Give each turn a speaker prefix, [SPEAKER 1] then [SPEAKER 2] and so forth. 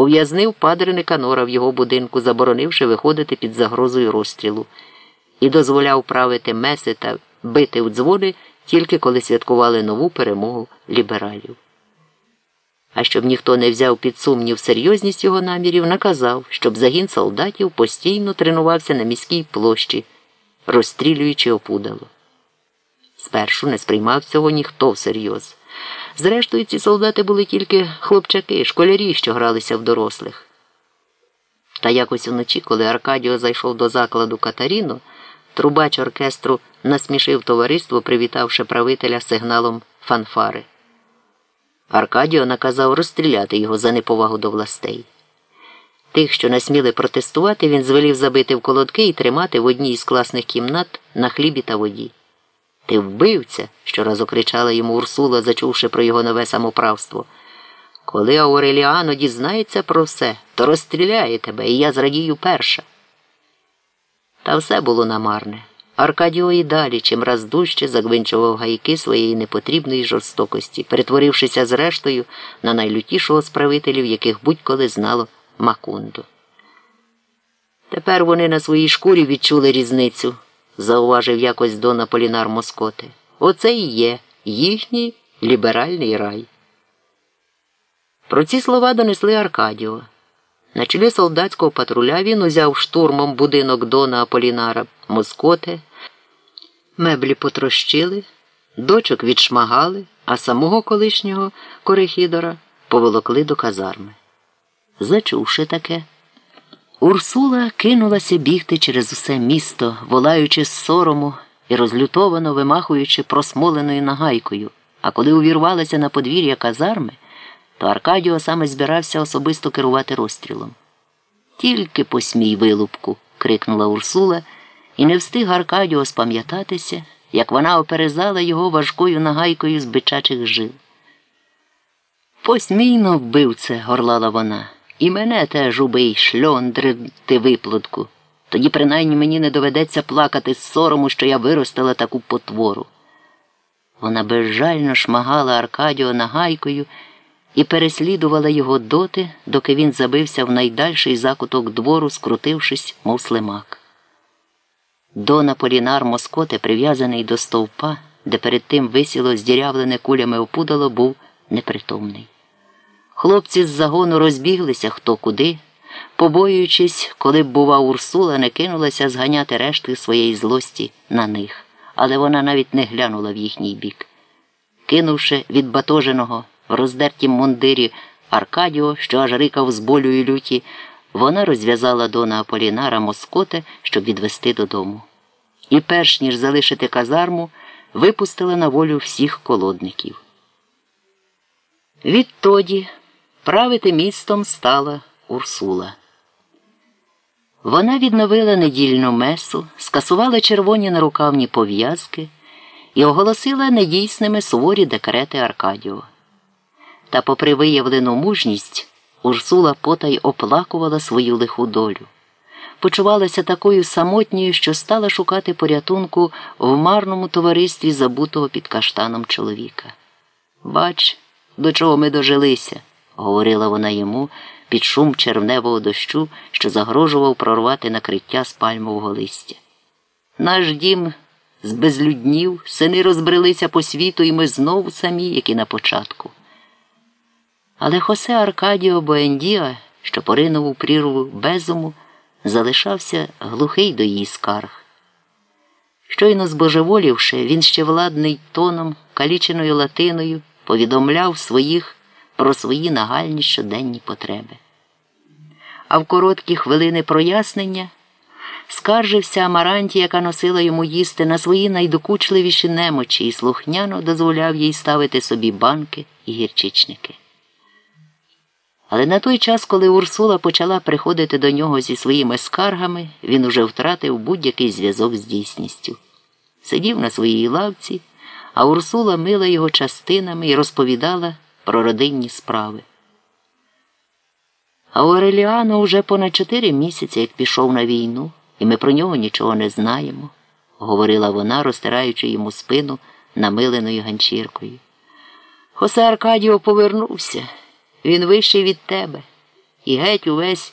[SPEAKER 1] ув'язнив падре Никанора в його будинку, заборонивши виходити під загрозою розстрілу, і дозволяв правити меси та бити в дзвони тільки коли святкували нову перемогу лібералів. А щоб ніхто не взяв під сумнів серйозність його намірів, наказав, щоб загін солдатів постійно тренувався на міській площі, розстрілюючи опудало. Спершу не сприймав цього ніхто всерйоз. Зрештою, ці солдати були тільки хлопчаки, школярі, що гралися в дорослих. Та якось уночі, коли Аркадіо зайшов до закладу Катаріно, трубач оркестру насмішив товариство, привітавши правителя сигналом фанфари. Аркадіо наказав розстріляти його за неповагу до властей. Тих, що насміли протестувати, він звелів забити в колодки і тримати в одній із класних кімнат на хлібі та воді. Ти вбивця, щораз окричала йому Урсула, зачувши про його нове самоправство. Коли Ауреліано дізнається про все, то розстріляє тебе, і я зрадію перша. Та все було намарне. Аркадіо і далі чим раз дужче загвинчував гайки своєї непотрібної жорстокості, перетворившися зрештою на найлютішого з правителів, яких будь-коли знало Макунду. Тепер вони на своїй шкурі відчули різницю, зауважив якось Дона Полінар Москоти. Оце і є їхній ліберальний рай. Про ці слова донесли Аркадіо. На чолі солдатського патруля він узяв штурмом будинок Дона Аполінара Москоте, меблі потрощили, дочок відшмагали, а самого колишнього корехідора поволокли до казарми. Зачувши таке, Урсула кинулася бігти через усе місто, волаючи з сорому і розлютовано вимахуючи просмоленою нагайкою, а коли увірвалася на подвір'я казарми, то Аркадіо саме збирався особисто керувати розстрілом. Тільки посмій вилупку, крикнула Урсула, і не встиг Аркадіо спам'ятатися, як вона оперезала його важкою нагайкою з бичачих жил. Посмійно вбивце, горлала вона, і мене теж убий, шльондри ти виплутку. Тоді принаймні мені не доведеться плакати з сорому, що я виростила таку потвору. Вона безжально шмагала Аркадіо нагайкою і переслідувала його доти, доки він забився в найдальший закуток двору, скрутившись, мов слимак. Дона Полінар Москоте, прив'язаний до стовпа, де перед тим висіло здірявлене кулями опудало, був непритомний. Хлопці з загону розбіглися хто куди, побоюючись, коли б, бува, Урсула не кинулася зганяти решти своєї злості на них, але вона навіть не глянула в їхній бік. Кинувши від батоженого в роздертім мундирі Аркадіо, що аж рикав з болю і люті, вона розв'язала дона Аполінара Москоте, щоб відвести додому. І, перш ніж залишити казарму, випустила на волю всіх колодників. Відтоді правити містом стала Урсула. Вона відновила недільну месу, скасувала червоні нарукавні пов'язки і оголосила недійсними суворі декрети Аркадіо. Та, попри виявлену мужність, Урсула потай оплакувала свою лиху долю. Почувалася такою самотньою, що стала шукати порятунку в марному товаристві забутого під каштаном чоловіка. Бач, до чого ми дожилися, говорила вона йому під шум червневого дощу, що загрожував прорвати накриття з пальмового листя. Наш дім з безлюднів, сини розбрелися по світу, і ми знову самі, як і на початку. Але Хосе Аркадіо Боендіа, що поринув у прірву безуму, залишався глухий до її скарг. Щойно збожеволівши, він ще владний тоном, каліченою латиною, повідомляв своїх про свої нагальні щоденні потреби. А в короткі хвилини прояснення скаржився Амаранті, яка носила йому їсти на свої найдокучливіші немочі і слухняно дозволяв їй ставити собі банки і гірчичники. Але на той час, коли Урсула почала приходити до нього зі своїми скаргами, він уже втратив будь-який зв'язок з дійсністю. Сидів на своїй лавці, а Урсула мила його частинами і розповідала про родинні справи. А Ореліано вже понад чотири місяці, як пішов на війну, і ми про нього нічого не знаємо, говорила вона, розтираючи йому спину намиленою ганчіркою. Хосе Аркадіо повернувся. Він вищий від тебе. і геть увесь